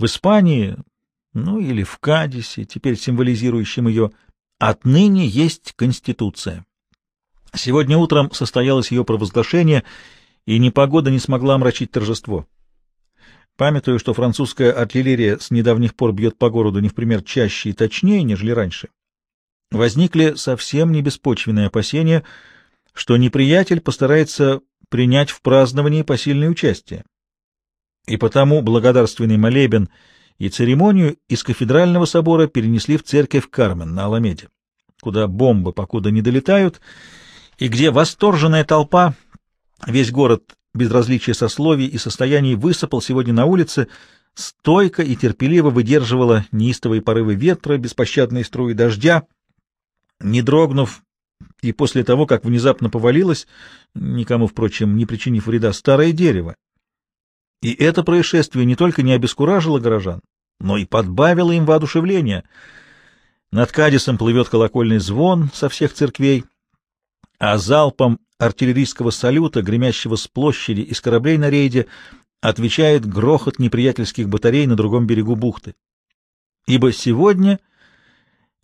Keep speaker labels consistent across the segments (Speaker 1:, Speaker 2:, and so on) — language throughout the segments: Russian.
Speaker 1: В Испании, ну или в Кадисе, теперь символизирующем ее, отныне есть Конституция. Сегодня утром состоялось ее провозглашение, и непогода не смогла омрачить торжество. Памятуя, что французская артиллерия с недавних пор бьет по городу не в пример чаще и точнее, нежели раньше, возникли совсем не беспочвенные опасения, что неприятель постарается принять в праздновании посильное участие. И потому благодарственный молебен и церемонию из кафедрального собора перенесли в церковь Кармен на Аламеде, куда бомбы покуда не долетают, и где восторженная толпа, весь город без различия сословий и состояний высыпал сегодня на улице, стойко и терпеливо выдерживала неистовые порывы ветра, беспощадные струи дождя, не дрогнув, и после того, как внезапно повалилось, никому, впрочем, не причинив вреда, старое дерево. И это происшествие не только не обескуражило горожан, но и подбавило им воодушевления. Над Кадисом плывет колокольный звон со всех церквей, а залпом артиллерийского салюта, гремящего с площади из кораблей на рейде, отвечает грохот неприятельских батарей на другом берегу бухты. Ибо сегодня,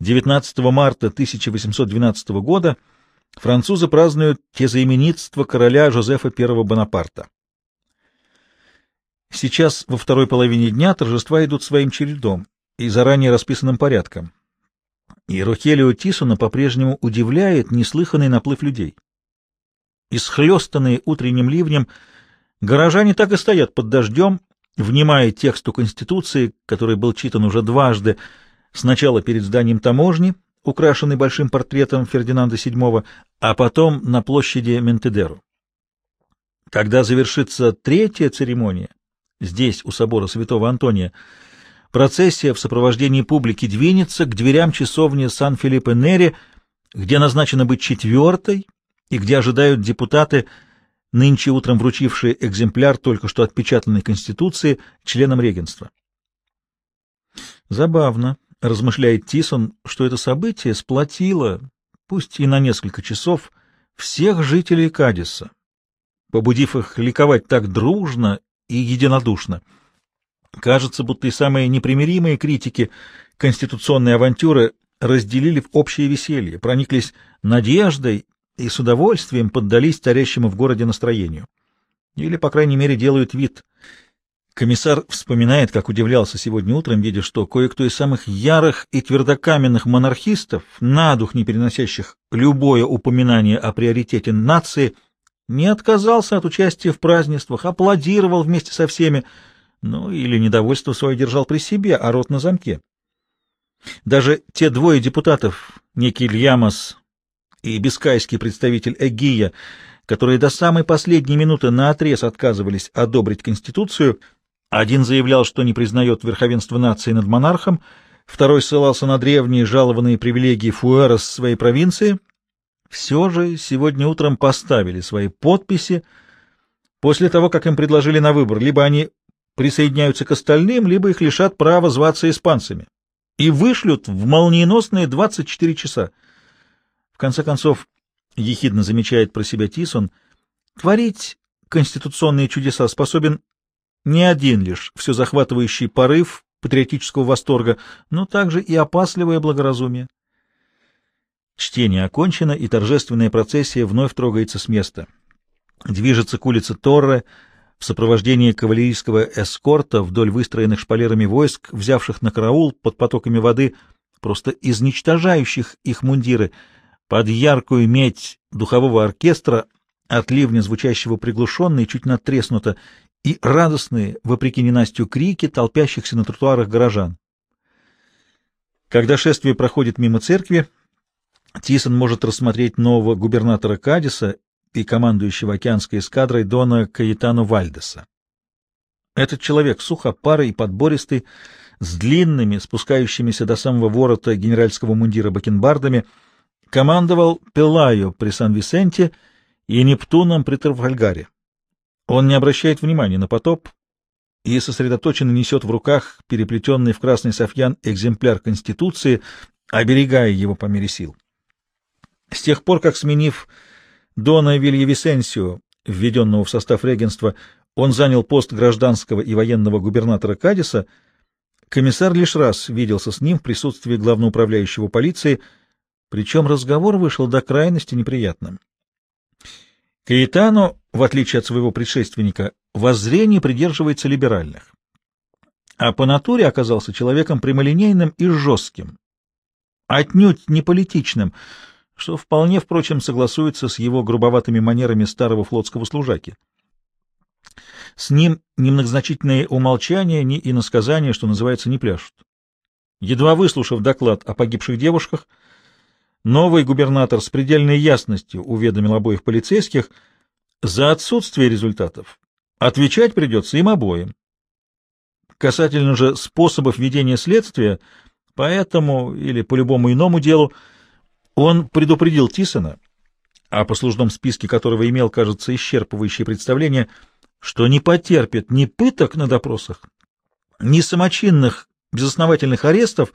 Speaker 1: 19 марта 1812 года, французы празднуют тезаименитство короля Жозефа I Бонапарта. Сейчас, во второй половине дня, торжества идут своим чередом и заранее расписанным порядком. И Рухелио Тисона по-прежнему удивляет неслыханный наплыв людей. Исхлестанные утренним ливнем, горожане так и стоят под дождем, внимая тексту Конституции, который был читан уже дважды, сначала перед зданием таможни, украшенный большим портретом Фердинанда VII, а потом на площади Ментедеру. Когда завершится третья церемония, здесь, у собора святого Антония, процессия в сопровождении публики двинется к дверям часовни Сан-Филиппе-Нери, где назначено быть четвертой и где ожидают депутаты, нынче утром вручившие экземпляр только что отпечатанной Конституции членам регенства. Забавно, размышляет Тисон, что это событие сплотило, пусть и на несколько часов, всех жителей Кадиса, побудив их ликовать так дружно и единодушно. Кажется, будто и самые непримиримые критики конституционной авантюры разделили в общее веселье, прониклись надеждой и с удовольствием поддались царящему в городе настроению. Или, по крайней мере, делают вид. Комиссар вспоминает, как удивлялся сегодня утром, видя, что кое-кто из самых ярых и твердокаменных монархистов, на дух не переносящих любое упоминание о приоритете нации, не отказался от участия в празднествах, аплодировал вместе со всеми, ну или недовольство свое держал при себе, а рот на замке. Даже те двое депутатов, некий Льямос и бискайский представитель Эгия, которые до самой последней минуты наотрез отказывались одобрить Конституцию, один заявлял, что не признает верховенство нации над монархом, второй ссылался на древние жалованные привилегии Фуэрос своей провинции, все же сегодня утром поставили свои подписи после того, как им предложили на выбор, либо они присоединяются к остальным, либо их лишат права зваться испанцами и вышлют в молниеносные 24 часа. В конце концов, ехидно замечает про себя Тисон, творить конституционные чудеса способен не один лишь все захватывающий порыв патриотического восторга, но также и опасливое благоразумие. Чтение окончено, и торжественная процессия вновь трогается с места. Движется к улице Торре в сопровождении кавалерийского эскорта вдоль выстроенных шпалерами войск, взявших на караул под потоками воды, просто изничтожающих их мундиры — под яркую медь духового оркестра, от ливня звучащего приглушенно и чуть натреснуто, и радостные, вопреки ненастью, крики толпящихся на тротуарах горожан. Когда шествие проходит мимо церкви, Тисон может рассмотреть нового губернатора Кадиса и командующего океанской эскадрой Дона Каэтану Вальдеса. Этот человек сухопарый и подбористый, с длинными, спускающимися до самого ворота генеральского мундира бакенбардами — командовал Пелайо при Сан-Висенте и Нептуном при Трафальгаре. Он не обращает внимания на потоп и сосредоточенно несет в руках переплетенный в красный софьян экземпляр Конституции, оберегая его по мере сил. С тех пор, как, сменив Дона Вильявисенсио, введенного в состав регенства, он занял пост гражданского и военного губернатора Кадиса, Комиссар лишь раз виделся с ним в присутствии главноуправляющего полиции, причем разговор вышел до крайности неприятным. Каэтано, в отличие от своего предшественника, воззрений придерживается либеральных, а по натуре оказался человеком прямолинейным и жестким, отнюдь не политичным, что вполне, впрочем, согласуется с его грубоватыми манерами старого флотского служаки. С ним ни многозначительные умолчания, ни иносказания, что называется, не пляшут. Едва выслушав доклад о погибших девушках, новый губернатор с предельной ясностью уведомил обоих полицейских, за отсутствие результатов отвечать придется им обоим. Касательно же способов ведения следствия, по этому или по любому иному делу, он предупредил Тисона, о послужном списке которого имел, кажется, исчерпывающее представление, что не потерпит ни пыток на допросах, ни самочинных безосновательных арестов,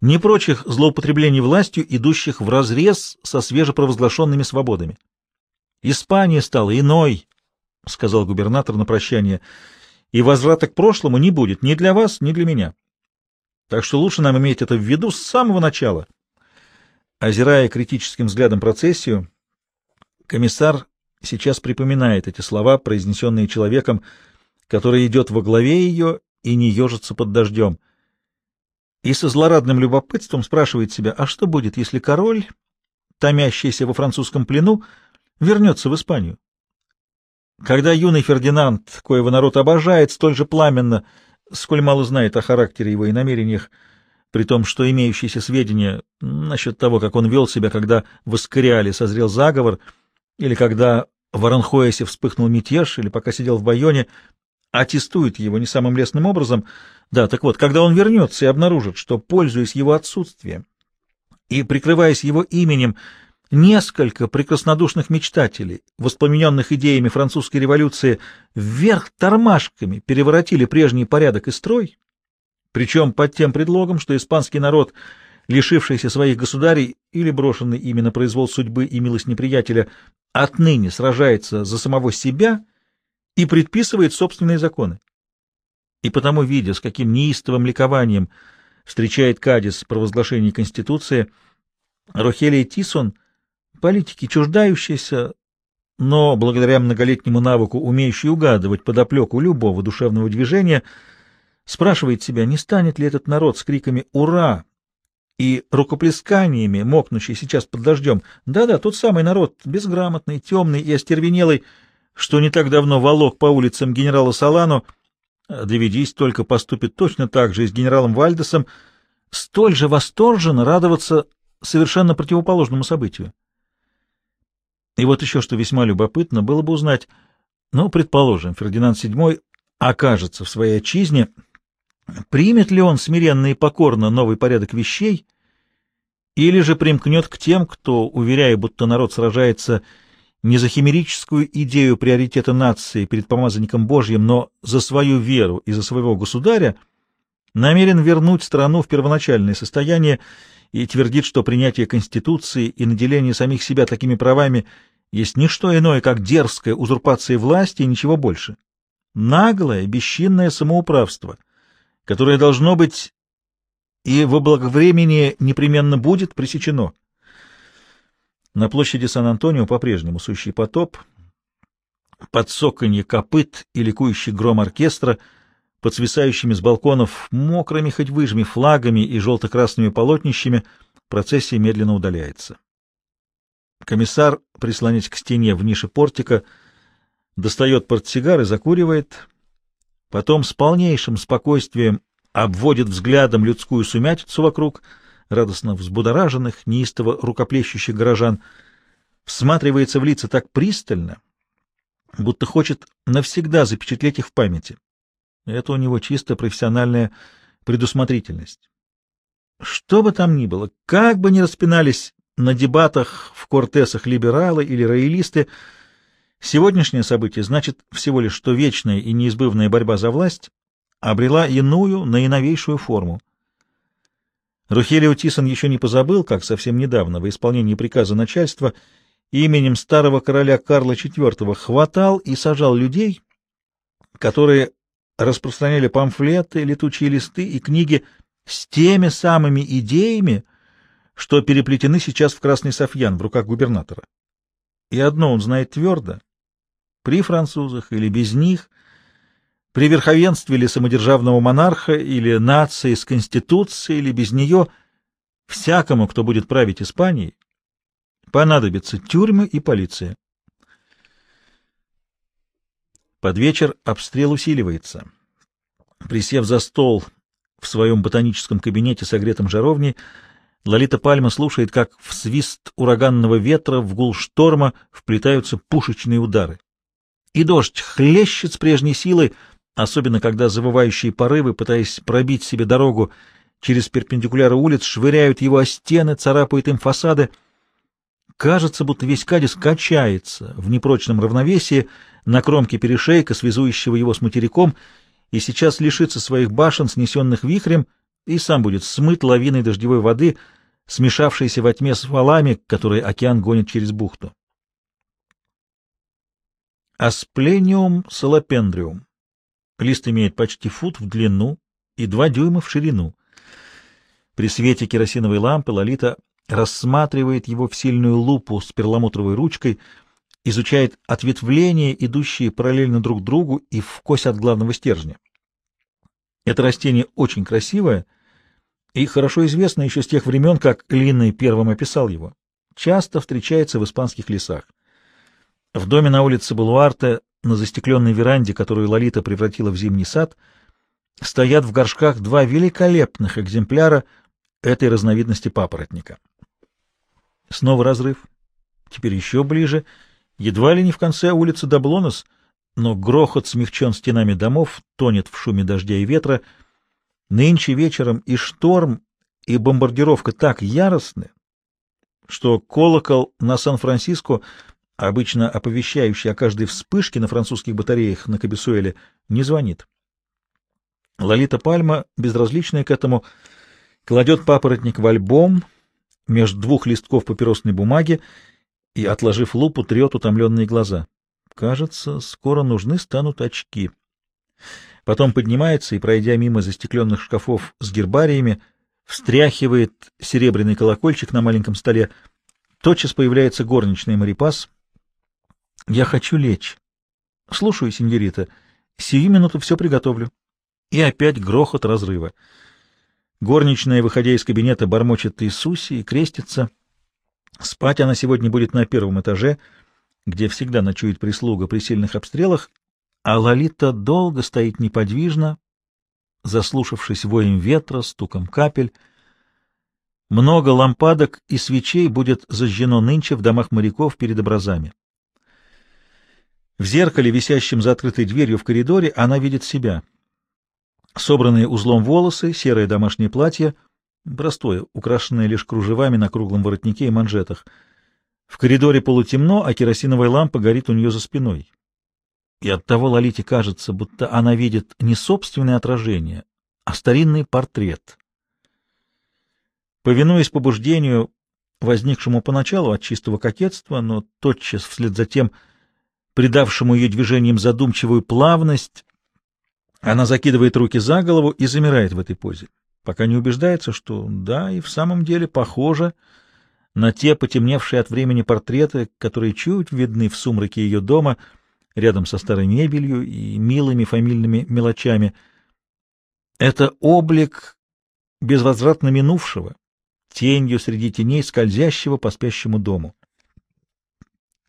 Speaker 1: ни прочих злоупотреблений властью, идущих вразрез со свежепровозглашенными свободами. Испания стала иной, — сказал губернатор на прощание, — и возврата к прошлому не будет ни для вас, ни для меня. Так что лучше нам иметь это в виду с самого начала. Озирая критическим взглядом процессию, комиссар сейчас припоминает эти слова, произнесенные человеком, который идет во главе ее и не ежится под дождем. И со злорадным любопытством спрашивает себя, а что будет, если король, томящийся во французском плену, вернется в Испанию? Когда юный Фердинанд, коего народ обожает столь же пламенно, сколь мало знает о характере его и намерениях, при том, что имеющиеся сведения насчет того, как он вел себя, когда в Искариале созрел заговор, или когда в Аранхоэсе вспыхнул мятеж, или пока сидел в Байоне, аттестуют его не самым лестным образом. Да, так вот, когда он вернется и обнаружит, что, пользуясь его отсутствием и прикрываясь его именем, Несколько прекраснодушных мечтателей, воспламененных идеями французской революции, вверх тормашками переворотили прежний порядок и строй, причем под тем предлогом, что испанский народ, лишившийся своих государей или брошенный ими на произвол судьбы и милость неприятеля, отныне сражается за самого себя и предписывает собственные законы. И потому, видя, с каким неистовым ликованием встречает Кадис провозглашение Конституции, Рохелия Тисон — Политики, чуждающиеся, но благодаря многолетнему навыку, умеющий угадывать подоплеку любого душевного движения, спрашивает себя, не станет ли этот народ с криками «Ура!» и рукоплесканиями, мокнущий сейчас под дождем. Да-да, тот самый народ, безграмотный, темный и остервенелый, что не так давно волок по улицам генерала Солану, доведись только поступит точно так же и с генералом Вальдесом, столь же восторженно радоваться совершенно противоположному событию. И вот еще что весьма любопытно было бы узнать, ну, предположим, Фердинанд VII окажется в своей отчизне, примет ли он смиренно и покорно новый порядок вещей, или же примкнет к тем, кто, уверяя, будто народ сражается не за химерическую идею приоритета нации перед помазанником Божьим, но за свою веру и за своего государя, намерен вернуть страну в первоначальное состояние и твердит, что принятие Конституции и наделение самих себя такими правами есть не что иное, как дерзкая узурпация власти и ничего больше. Наглое, бесчинное самоуправство, которое должно быть и во благовремени непременно будет пресечено. На площади Сан-Антонио по-прежнему сущий потоп, под соканье копыт и ликующий гром оркестра, под свисающими с балконов мокрыми хоть выжми флагами и желто-красными полотнищами, процессия медленно удаляется. Комиссар, прислонясь к стене в нише портика, достает портсигар и закуривает, потом с полнейшим спокойствием обводит взглядом людскую сумятицу вокруг, радостно взбудораженных, неистово рукоплещущих горожан, всматривается в лица так пристально, будто хочет навсегда запечатлеть их в памяти. Это у него чисто профессиональная предусмотрительность. Что бы там ни было, как бы ни распинались на дебатах в Кортесах либералы или роялисты. Сегодняшнее событие значит всего лишь, что вечная и неизбывная борьба за власть обрела иную, наиновейшую форму. Рухелио Тисон еще не позабыл, как совсем недавно, во исполнении приказа начальства, именем старого короля Карла IV хватал и сажал людей, которые распространяли памфлеты, летучие листы и книги с теми самыми идеями, что переплетены сейчас в красный софьян в руках губернатора. И одно он знает твердо — при французах или без них, при верховенстве или самодержавного монарха, или нации с конституцией, или без нее, всякому, кто будет править Испанией, понадобятся тюрьмы и полиция. Под вечер обстрел усиливается. Присев за стол в своем ботаническом кабинете, согретом жаровней, Лолита Пальма слушает, как в свист ураганного ветра, в гул шторма вплетаются пушечные удары. И дождь хлещет с прежней силой, особенно когда завывающие порывы, пытаясь пробить себе дорогу через перпендикуляры улиц, швыряют его о стены, царапают им фасады. Кажется, будто весь Кадис качается в непрочном равновесии на кромке перешейка, связующего его с материком, и сейчас лишится своих башен, снесенных вихрем, и сам будет смыт лавиной дождевой воды, смешавшейся во тьме с валами, которые океан гонит через бухту. Асплениум салапендриум. Лист имеет почти фут в длину и два дюйма в ширину. При свете керосиновой лампы Лолита рассматривает его в сильную лупу с перламутровой ручкой, изучает ответвления, идущие параллельно друг другу и в кость от главного стержня. Это растение очень красивое и хорошо известно еще с тех времен, как Линный первым описал его. Часто встречается в испанских лесах. В доме на улице Балуарте, на застекленной веранде, которую Лолита превратила в зимний сад, стоят в горшках два великолепных экземпляра этой разновидности папоротника. Снова разрыв. Теперь еще ближе. Едва ли не в конце улицы Даблонос — но грохот смягчен стенами домов, тонет в шуме дождя и ветра. Нынче вечером и шторм, и бомбардировка так яростны, что колокол на Сан-Франциско, обычно оповещающий о каждой вспышке на французских батареях на Кабесуэле, не звонит. Лолита Пальма, безразличная к этому, кладет папоротник в альбом между двух листков папиросной бумаги и, отложив лупу, трет утомленные глаза. Кажется, скоро нужны станут очки. Потом поднимается и, пройдя мимо застекленных шкафов с гербариями, встряхивает серебряный колокольчик на маленьком столе. Тотчас появляется горничный Марипас. «Я хочу лечь». «Слушаю, сеньорита. Сию минуту все приготовлю». И опять грохот разрыва. Горничная, выходя из кабинета, бормочет Иисусе и крестится. Спать она сегодня будет на первом этаже — где всегда ночует прислуга при сильных обстрелах, а Лолита долго стоит неподвижно, заслушавшись воем ветра, стуком капель. Много лампадок и свечей будет зажжено нынче в домах моряков перед образами. В зеркале, висящем за открытой дверью в коридоре, она видит себя. Собранные узлом волосы, серое домашнее платье, простое, украшенное лишь кружевами на круглом воротнике и манжетах — в коридоре полутемно, а керосиновая лампа горит у нее за спиной. И оттого Лолите кажется, будто она видит не собственное отражение, а старинный портрет. Повинуясь побуждению, возникшему поначалу от чистого кокетства, но тотчас вслед за тем придавшему ее движениям задумчивую плавность, она закидывает руки за голову и замирает в этой позе, пока не убеждается, что да, и в самом деле похоже, на те потемневшие от времени портреты, которые чуть видны в сумраке ее дома, рядом со старой мебелью и милыми фамильными мелочами. Это облик безвозвратно минувшего, тенью среди теней скользящего по спящему дому.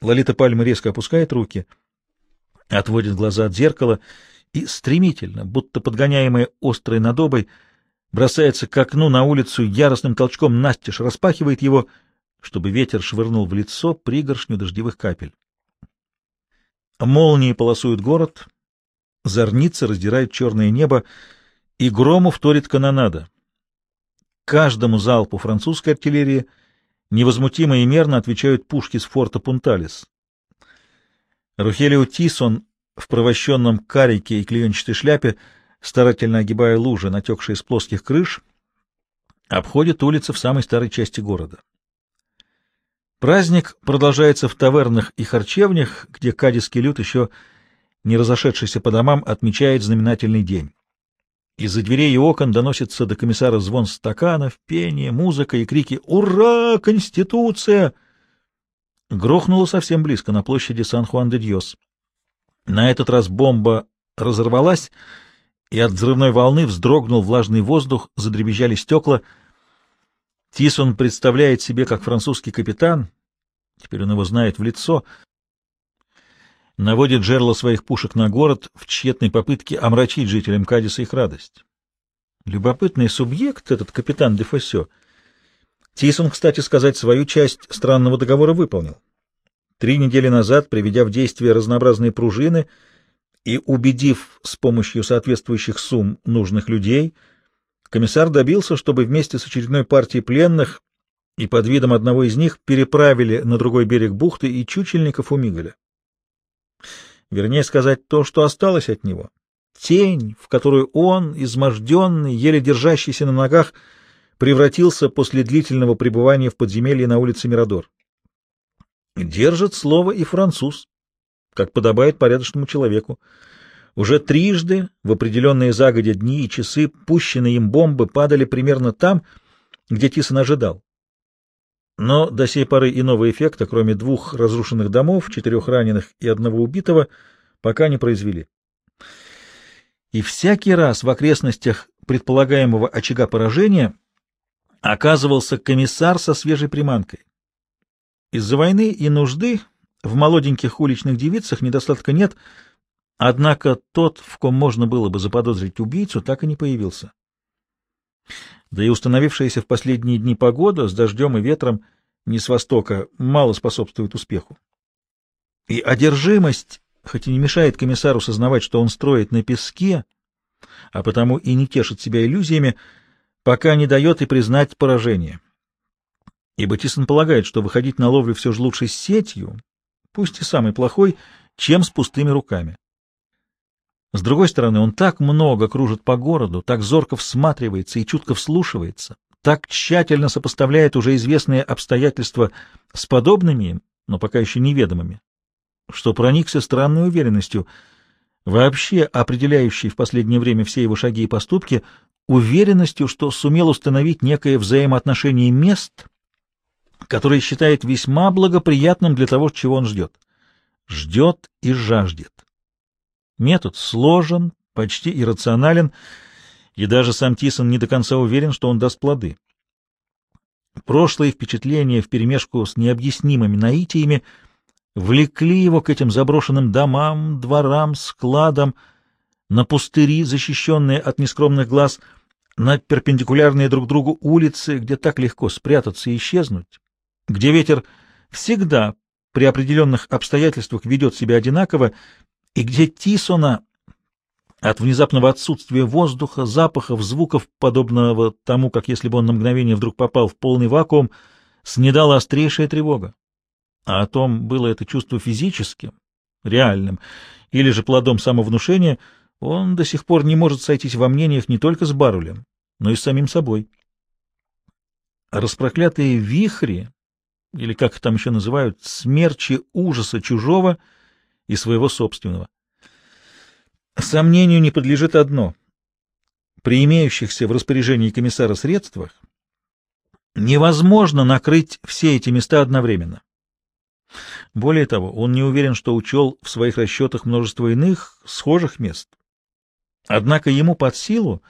Speaker 1: Лолита Пальма резко опускает руки, отводит глаза от зеркала и стремительно, будто подгоняемая острой надобой, бросается к окну на улицу яростным толчком настежь, распахивает его — чтобы ветер швырнул в лицо пригоршню дождевых капель. Молнии полосуют город, зорницы раздирают черное небо, и грому вторит канонада. Каждому залпу французской артиллерии невозмутимо и мерно отвечают пушки с форта Пунталис. Рухелио Тисон в провощенном карике и клеенчатой шляпе, старательно огибая лужи, натекшие с плоских крыш, обходит улицы в самой старой части города. Праздник продолжается в тавернах и харчевнях, где кадисский люд еще не разошедшийся по домам, отмечает знаменательный день. Из-за дверей и окон доносится до комиссара звон стаканов, пение, музыка и крики «Ура! Конституция!» Грохнуло совсем близко, на площади Сан-Хуан-де-Дьос. На этот раз бомба разорвалась, и от взрывной волны вздрогнул влажный воздух, задребезжали стекла. Тисон представляет себе, как французский капитан, теперь он его знает в лицо, наводит жерло своих пушек на город в тщетной попытке омрачить жителям Кадиса их радость. Любопытный субъект этот капитан де Фосе. Тисон, кстати сказать, свою часть странного договора выполнил. Три недели назад, приведя в действие разнообразные пружины и убедив с помощью соответствующих сумм нужных людей, комиссар добился, чтобы вместе с очередной партией пленных и под видом одного из них переправили на другой берег бухты и чучельников у Мигаля. Вернее сказать, то, что осталось от него. Тень, в которую он, изможденный, еле держащийся на ногах, превратился после длительного пребывания в подземелье на улице Мирадор. Держит слово и француз, как подобает порядочному человеку. Уже трижды в определенные загодя дни и часы пущенные им бомбы падали примерно там, где Тисон ожидал. Но до сей поры иного эффекта, кроме двух разрушенных домов, четырех раненых и одного убитого, пока не произвели. И всякий раз в окрестностях предполагаемого очага поражения оказывался комиссар со свежей приманкой. Из-за войны и нужды в молоденьких уличных девицах недостатка нет, однако тот, в ком можно было бы заподозрить убийцу, так и не появился. Да и установившаяся в последние дни погода с дождем и ветром не с востока мало способствует успеху. И одержимость, хоть и не мешает комиссару сознавать, что он строит на песке, а потому и не тешит себя иллюзиями, пока не дает и признать поражение. Ибо Тисон полагает, что выходить на ловлю все же лучше с сетью, пусть и самый плохой, чем с пустыми руками. С другой стороны, он так много кружит по городу, так зорко всматривается и чутко вслушивается, так тщательно сопоставляет уже известные обстоятельства с подобными им, но пока еще неведомыми, что проникся странной уверенностью, вообще определяющей в последнее время все его шаги и поступки, уверенностью, что сумел установить некое взаимоотношение мест, которое считает весьма благоприятным для того, чего он ждет. Ждет и жаждет. Метод сложен, почти иррационален, и даже сам Тисон не до конца уверен, что он даст плоды. Прошлые впечатления вперемешку с необъяснимыми наитиями влекли его к этим заброшенным домам, дворам, складам, на пустыри, защищенные от нескромных глаз, на перпендикулярные друг другу улицы, где так легко спрятаться и исчезнуть, где ветер всегда при определенных обстоятельствах ведет себя одинаково и где Тисона от внезапного отсутствия воздуха, запахов, звуков, подобного тому, как если бы он на мгновение вдруг попал в полный вакуум, снедала острейшая тревога. А о том, было это чувство физическим, реальным, или же плодом самовнушения, он до сих пор не может сойтись во мнениях не только с Барулем, но и с самим собой. Распроклятые вихри, или как их там еще называют, смерчи ужаса чужого — и своего собственного. Сомнению не подлежит одно. При имеющихся в распоряжении комиссара средствах невозможно накрыть все эти места одновременно. Более того, он не уверен, что учел в своих расчетах множество иных, схожих мест. Однако ему под силу,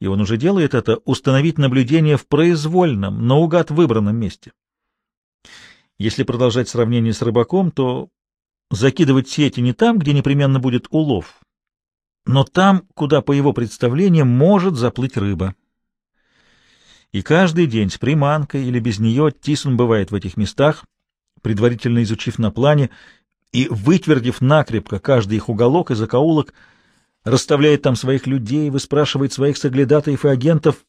Speaker 1: и он уже делает это, установить наблюдение в произвольном, наугад выбранном месте. Если продолжать сравнение с рыбаком, то закидывать сети не там, где непременно будет улов, но там, куда, по его представлениям, может заплыть рыба. И каждый день с приманкой или без нее Тисон бывает в этих местах, предварительно изучив на плане и вытвердив накрепко каждый их уголок и закоулок, расставляет там своих людей, выспрашивает своих соглядатаев и агентов,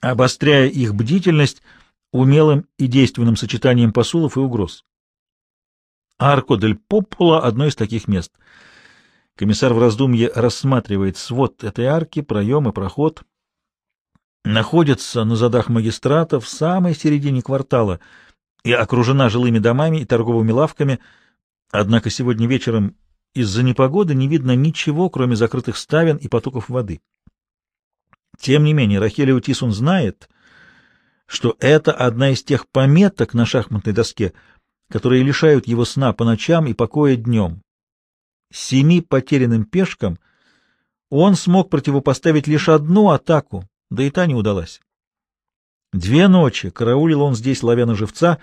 Speaker 1: обостряя их бдительность умелым и действенным сочетанием посулов и угроз. Арко дель Попула — одно из таких мест. Комиссар в раздумье рассматривает свод этой арки, проем и проход. Находится на задах магистрата в самой середине квартала и окружена жилыми домами и торговыми лавками, однако сегодня вечером из-за непогоды не видно ничего, кроме закрытых ставен и потоков воды. Тем не менее, Рахелио Тисун знает, что это одна из тех пометок на шахматной доске, которые лишают его сна по ночам и покоя днем. Семи потерянным пешкам он смог противопоставить лишь одну атаку, да и та не удалась. Две ночи караулил он здесь, ловя на живца.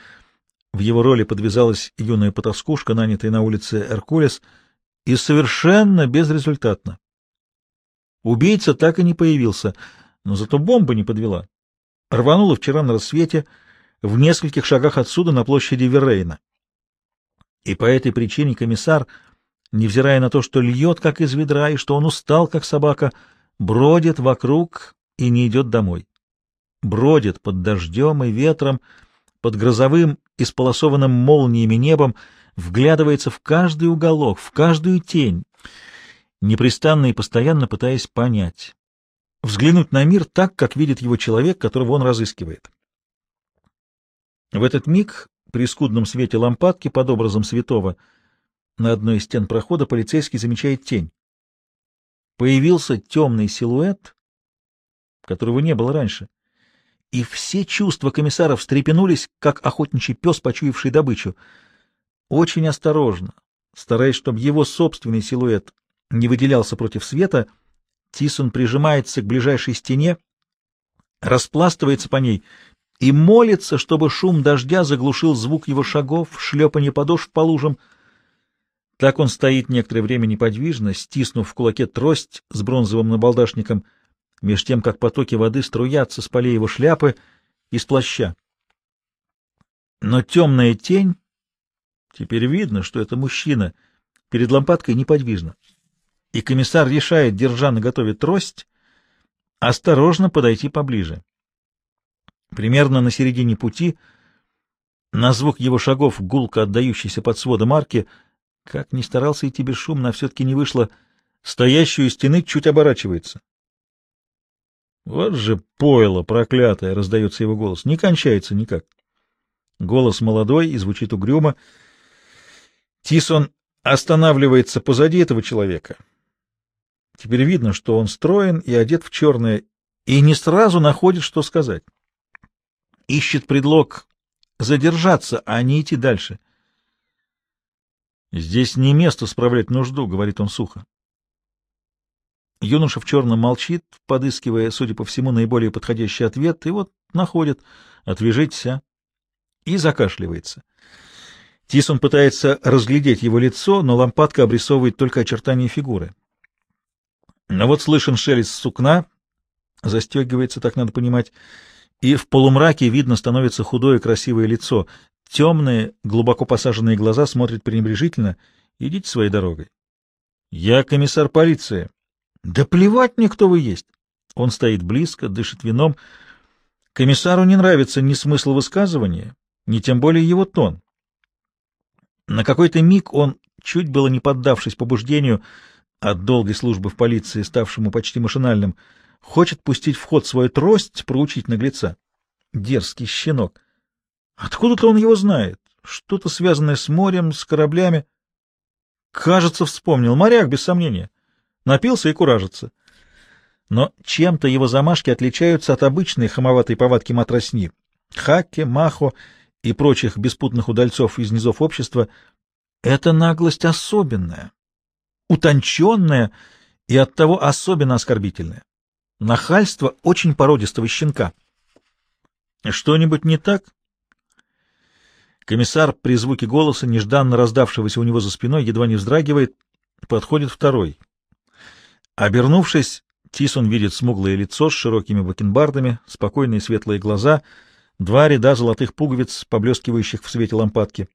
Speaker 1: В его роли подвязалась юная потаскушка, нанятая на улице Эркулес, и совершенно безрезультатно. Убийца так и не появился, но зато бомба не подвела. Рванула вчера на рассвете в нескольких шагах отсюда на площади Веррейна. И по этой причине комиссар, невзирая на то, что льет, как из ведра, и что он устал, как собака, бродит вокруг и не идет домой бродит под дождем и ветром, под грозовым, исполосованным молниями небом, вглядывается в каждый уголок, в каждую тень, непрестанно и постоянно пытаясь понять, взглянуть на мир так, как видит его человек, которого он разыскивает. В этот миг при скудном свете лампадки под образом святого на одной из стен прохода полицейский замечает тень. Появился темный силуэт, которого не было раньше и все чувства комиссара встрепенулись, как охотничий пес, почуявший добычу. Очень осторожно, стараясь, чтобы его собственный силуэт не выделялся против света, Тисон прижимается к ближайшей стене, распластывается по ней и молится, чтобы шум дождя заглушил звук его шагов, шлепанье подошв по лужам. Так он стоит некоторое время неподвижно, стиснув в кулаке трость с бронзовым набалдашником — меж тем, как потоки воды струятся с полей его шляпы из плаща. Но темная тень... Теперь видно, что это мужчина. Перед лампадкой неподвижно. И комиссар решает, держа наготове трость, осторожно подойти поближе. Примерно на середине пути, на звук его шагов, гулко отдающийся под сводом арки, как ни старался идти бесшумно, все-таки не вышло, стоящую стены чуть оборачивается. Вот же пойло проклятое, раздается его голос. Не кончается никак. Голос молодой и звучит угрюмо. Тисон останавливается позади этого человека. Теперь видно, что он строен и одет в черное, и не сразу находит, что сказать. Ищет предлог задержаться, а не идти дальше. «Здесь не место справлять нужду», — говорит он сухо. Юноша в черном молчит, подыскивая, судя по всему, наиболее подходящий ответ, и вот находит «отвяжитесь, а?» и закашливается. Тисон пытается разглядеть его лицо, но лампадка обрисовывает только очертания фигуры. Но вот слышен шелест сукна, застегивается, так надо понимать, и в полумраке видно становится худое красивое лицо. Темные, глубоко посаженные глаза смотрят пренебрежительно. Идите своей дорогой. — Я комиссар полиции, да плевать мне, кто вы есть. Он стоит близко, дышит вином. Комиссару не нравится ни смысл высказывания, ни тем более его тон. На какой-то миг он, чуть было не поддавшись побуждению от долгой службы в полиции, ставшему почти машинальным, хочет пустить в ход свою трость, проучить наглеца. Дерзкий щенок. Откуда-то он его знает. Что-то связанное с морем, с кораблями. Кажется, вспомнил. Моряк, без сомнения. Напился и куражится. Но чем-то его замашки отличаются от обычной хамоватой повадки матросни. Хаки, Махо и прочих беспутных удальцов из низов общества — это наглость особенная, утонченная и оттого особенно оскорбительная. Нахальство очень породистого щенка. Что-нибудь не так? Комиссар при звуке голоса, нежданно раздавшегося у него за спиной, едва не вздрагивает, подходит второй — Обернувшись, Тисон видит смуглое лицо с широкими бакенбардами, спокойные светлые глаза, два ряда золотых пуговиц, поблескивающих в свете лампадки.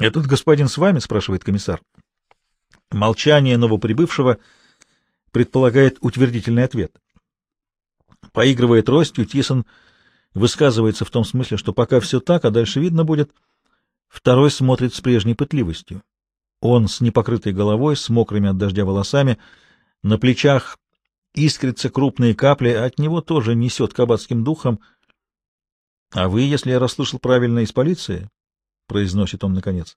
Speaker 1: «Этот господин с вами?» — спрашивает комиссар. Молчание новоприбывшего предполагает утвердительный ответ. Поигрывая тростью, Тисон высказывается в том смысле, что пока все так, а дальше видно будет. Второй смотрит с прежней пытливостью. Он с непокрытой головой, с мокрыми от дождя волосами, на плечах искрятся крупные капли, а от него тоже несет кабацким духом. — А вы, если я расслышал правильно, из полиции? — произносит он наконец.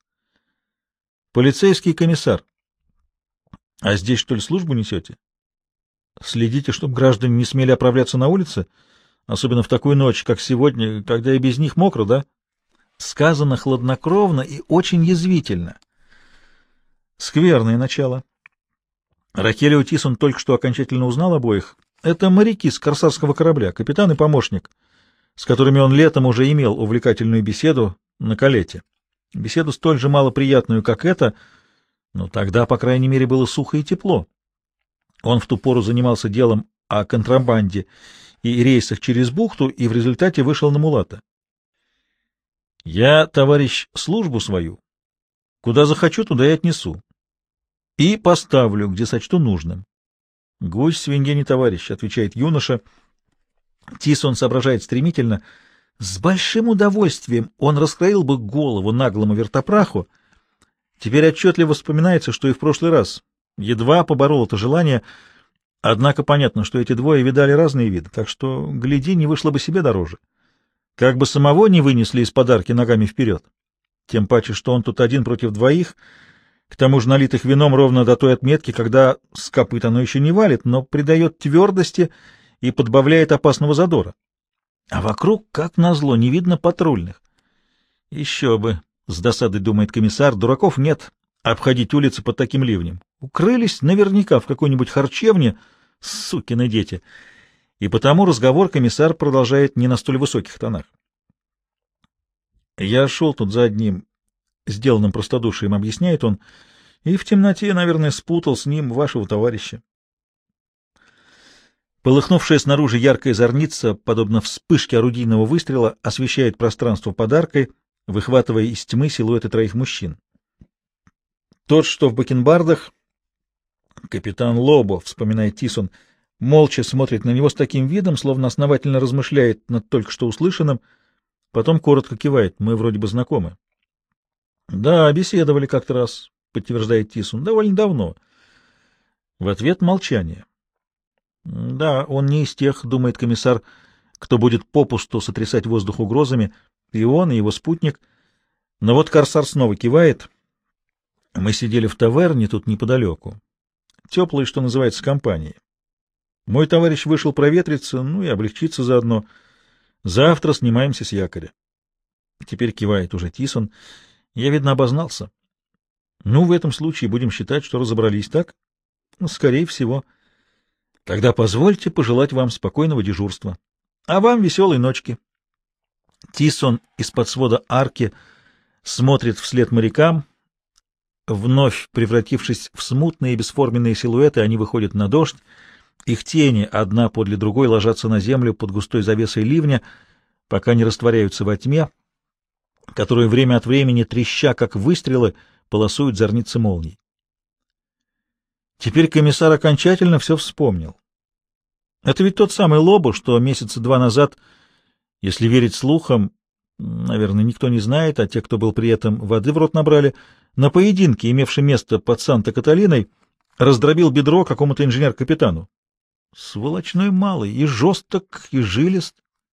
Speaker 1: Полицейский комиссар. А здесь, что ли, службу несете? Следите, чтобы граждане не смели оправляться на улице, особенно в такую ночь, как сегодня, когда и без них мокро, да? Сказано хладнокровно и очень язвительно. Скверное начало. Ракелио Тисон только что окончательно узнал обоих. Это моряки с корсарского корабля, капитан и помощник, с которыми он летом уже имел увлекательную беседу на калете. Беседу столь же малоприятную, как эта, но тогда, по крайней мере, было сухо и тепло. Он в ту пору занимался делом о контрабанде и рейсах через бухту, и в результате вышел на Мулата. «Я, товарищ, службу свою, куда захочу, туда и отнесу, и поставлю, где сочту нужным». «Гусь свинье не товарищ», — отвечает юноша. Тисон соображает стремительно — с большим удовольствием он раскроил бы голову наглому вертопраху. Теперь отчетливо вспоминается, что и в прошлый раз едва поборол это желание, однако понятно, что эти двое видали разные виды, так что, гляди, не вышло бы себе дороже. Как бы самого не вынесли из подарки ногами вперед. Тем паче, что он тут один против двоих, к тому же налитых вином ровно до той отметки, когда с копыт оно еще не валит, но придает твердости и подбавляет опасного задора. А вокруг, как назло, не видно патрульных. Еще бы, с досадой думает комиссар, дураков нет обходить улицы под таким ливнем. Укрылись наверняка в какой-нибудь харчевне, сукины дети. И потому разговор комиссар продолжает не на столь высоких тонах. Я шел тут за одним сделанным простодушием, объясняет он, и в темноте, наверное, спутал с ним вашего товарища. Полыхнувшая снаружи яркая зорница, подобно вспышке орудийного выстрела, освещает пространство подаркой, выхватывая из тьмы силуэты троих мужчин. Тот, что в бакенбардах, капитан Лобо, вспоминает Тисон, молча смотрит на него с таким видом, словно основательно размышляет над только что услышанным, потом коротко кивает, мы вроде бы знакомы. — Да, беседовали как-то раз, — подтверждает Тисон, — довольно давно. В ответ молчание. Да, он не из тех, думает комиссар, кто будет попусту сотрясать воздух угрозами, и он, и его спутник. Но вот корсар снова кивает. Мы сидели в таверне тут неподалеку. Теплой, что называется, компанией. Мой товарищ вышел проветриться, ну и облегчиться заодно. Завтра снимаемся с якоря. Теперь кивает уже Тисон. Я, видно, обознался. Ну, в этом случае будем считать, что разобрались, так? Ну, скорее всего. — Тогда позвольте пожелать вам спокойного дежурства. А вам веселой ночки. Тисон из-под свода арки смотрит вслед морякам. Вновь превратившись в смутные и бесформенные силуэты, они выходят на дождь. Их тени одна подле другой ложатся на землю под густой завесой ливня, пока не растворяются во тьме, которую время от времени, треща, как выстрелы, полосуют зорницы молний. Теперь комиссар окончательно все вспомнил. Это ведь тот самый Лобо, что месяца два назад, если верить слухам, наверное, никто не знает, а те, кто был при этом, воды в рот набрали, на поединке, имевшем место под Санта-Каталиной, раздробил бедро какому-то инженер-капитану. Сволочной малый, и жесток, и жилист.